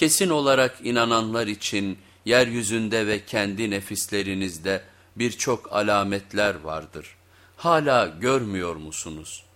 Kesin olarak inananlar için yeryüzünde ve kendi nefislerinizde birçok alametler vardır. Hala görmüyor musunuz?''